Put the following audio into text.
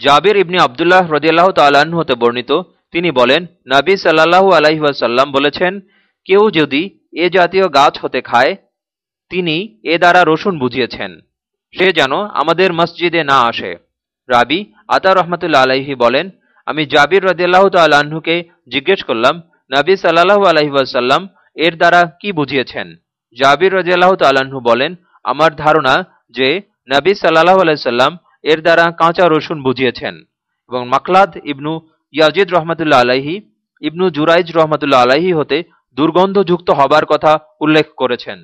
জাবির ইবনি আবদুল্লাহ রদিয়াল্লাহ তাল্লাহ্ন হতে বর্ণিত, তিনি বলেন, নবী সাল্লাহু আলাইসাল্লাম বলেছেন, কেউ যদি এ জাতীয় গাছ হতে খায়, তিনি এ দ্বারা রসুন বুঝিয়েছেন। সে যেন আমাদের মসজিদে না আসে। রাবি আতা রহমতুল্লা আলাইহি বলেন, আমি জাবির রদিয়াল্লাহ তাল্লাহ্নকে জিজ্ঞেস করলাম, নবী সাল্লাহু আলহিবাসাল্লাম এর দ্বারা কি বুঝিয়েছেন? জাবির রদিয়াল্লাহ তাল্লাহ্ন বলেন, আমার ধারণা যে নবী সাল্লাহ আলাইসাল্লাম এর দ্বারা কাঁচা রসুন বুঝিয়েছেন এবং মাকলাদ ইবনু ইয়াজিদ রহমতুল্লাহ আলাহি ইবনু জুরাইজ রহমতুল্লাহ আলাহি হতে দুর্গন্ধযুক্ত হবার কথা উল্লেখ করেছেন।